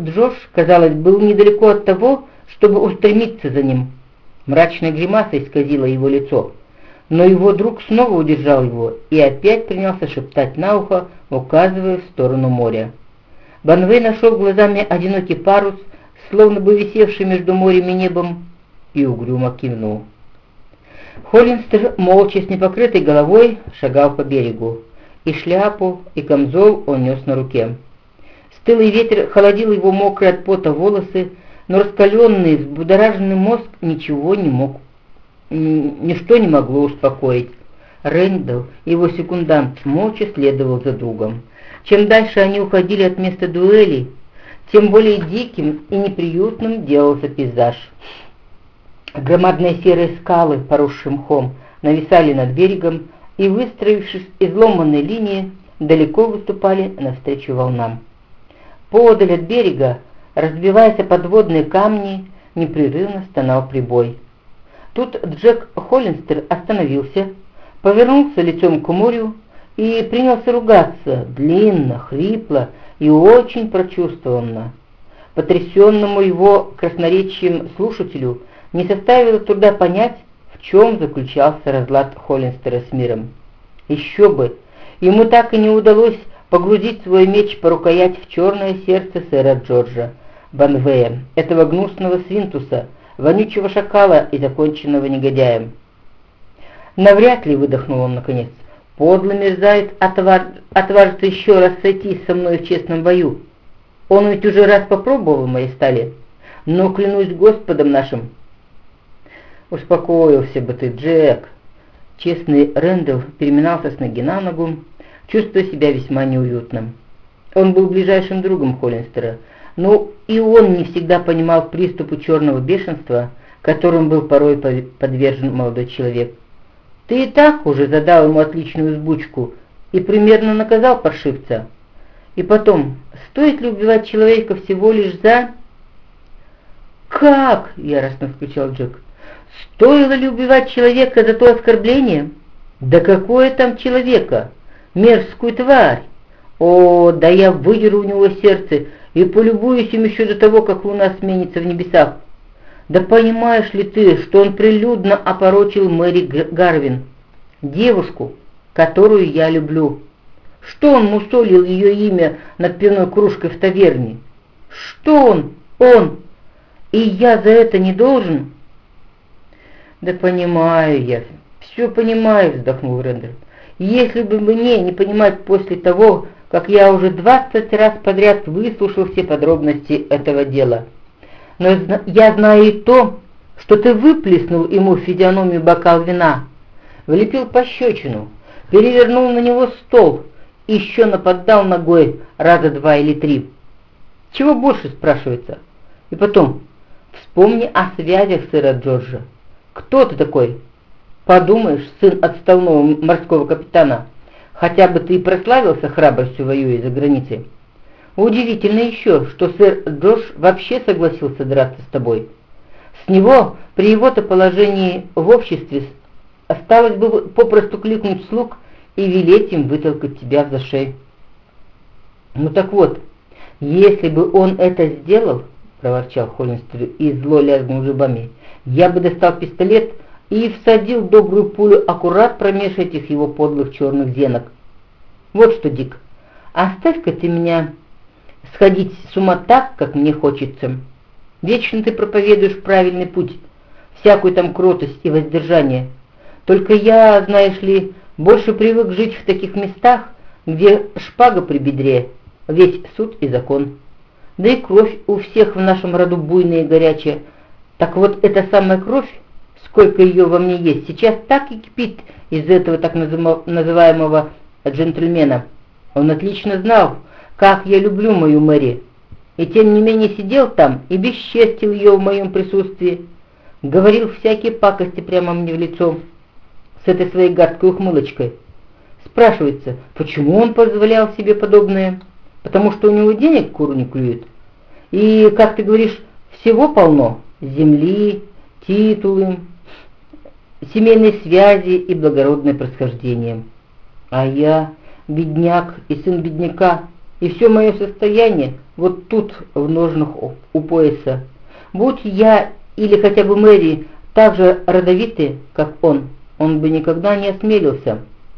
Джош, казалось, был недалеко от того, чтобы устремиться за ним. Мрачная гримаса исказила его лицо, но его друг снова удержал его и опять принялся шептать на ухо, указывая в сторону моря. Банвей нашел глазами одинокий парус, словно бы висевший между морем и небом, и угрюмо кивнул. Холлинстер, молча с непокрытой головой, шагал по берегу, и шляпу, и камзол он нес на руке. Стылый ветер холодил его мокрые от пота волосы, но раскаленный, взбудораженный мозг ничего не мог, ничто не могло успокоить. Рэндалл, его секундант, молча следовал за другом. Чем дальше они уходили от места дуэли, тем более диким и неприютным делался пейзаж. Громадные серые скалы, поросшие мхом, нависали над берегом и, выстроившись изломанной линии, далеко выступали навстречу волнам. Подаль от берега, разбиваясь о подводные камни, непрерывно стонал прибой. Тут Джек Холлинстер остановился, повернулся лицом к морю и принялся ругаться, длинно, хрипло и очень прочувствованно. Потрясенному его красноречием слушателю не составило труда понять, в чем заключался разлад Холлинстера с миром. Еще бы, ему так и не удалось погрузить свой меч по рукоять в черное сердце сэра Джорджа Банвея, этого гнусного свинтуса, вонючего шакала и законченного негодяем. Навряд ли, выдохнул он наконец, подлый мерзавец отвар... отважится еще раз сойтись со мной в честном бою. Он ведь уже раз попробовал моей стали, но клянусь Господом нашим. Успокоился бы ты, Джек. Честный Рэндалл переминался с ноги на ногу, чувствуя себя весьма неуютным. Он был ближайшим другом Холлинстера, но и он не всегда понимал приступу черного бешенства, которым был порой подвержен молодой человек. Ты и так уже задал ему отличную сбучку и примерно наказал паршивца. И потом, стоит ли убивать человека всего лишь за... «Как?» — яростно вскричал Джек. «Стоило ли убивать человека за то оскорбление? Да какое там человека? Мерзкую тварь! О, да я выдеру у него сердце и полюбуюсь им еще до того, как луна сменится в небесах. Да понимаешь ли ты, что он прилюдно опорочил Мэри Гарвин, девушку, которую я люблю? Что он мусолил ее имя над пивной кружкой в таверне? Что он? Он! И я за это не должен?» «Да понимаю я, все понимаю», — вздохнул Рендер. Если бы мне не понимать после того, как я уже двадцать раз подряд выслушал все подробности этого дела. Но я знаю и то, что ты выплеснул ему в физиономию бокал вина, влепил пощечину, перевернул на него стол еще нападал ногой раза два или три. Чего больше, спрашивается? И потом, вспомни о связях сэра Джорджа. Кто ты такой? Подумаешь, сын отставного морского капитана, хотя бы ты и прославился храбростью воюя за границей. Удивительно еще, что сэр Джош вообще согласился драться с тобой. С него при его-то положении в обществе осталось бы попросту кликнуть слуг и велеть им вытолкать тебя за шею. Ну так вот, если бы он это сделал, проворчал Холлинстер и зло лязгнул зубами, я бы достал пистолет и всадил добрую пулю аккурат промеж этих его подлых черных зенок. Вот что, Дик, оставь-ка ты меня сходить с ума так, как мне хочется. Вечно ты проповедуешь правильный путь, всякую там кротость и воздержание. Только я, знаешь ли, больше привык жить в таких местах, где шпага при бедре, весь суд и закон. Да и кровь у всех в нашем роду буйная и горячая. Так вот эта самая кровь сколько ее во мне есть, сейчас так и кипит из этого так называемого джентльмена. Он отлично знал, как я люблю мою Мэри, и тем не менее сидел там и бесчестил ее в моем присутствии, говорил всякие пакости прямо мне в лицо с этой своей гадкой ухмылочкой. Спрашивается, почему он позволял себе подобное? Потому что у него денег куру не клюет. И, как ты говоришь, всего полно. Земли, титулы, семейной связи и благородное происхождение. А я, бедняк и сын бедняка, и все мое состояние вот тут, в ножнах у пояса. Будь я или хотя бы Мэри так же родовиты, как он, он бы никогда не осмелился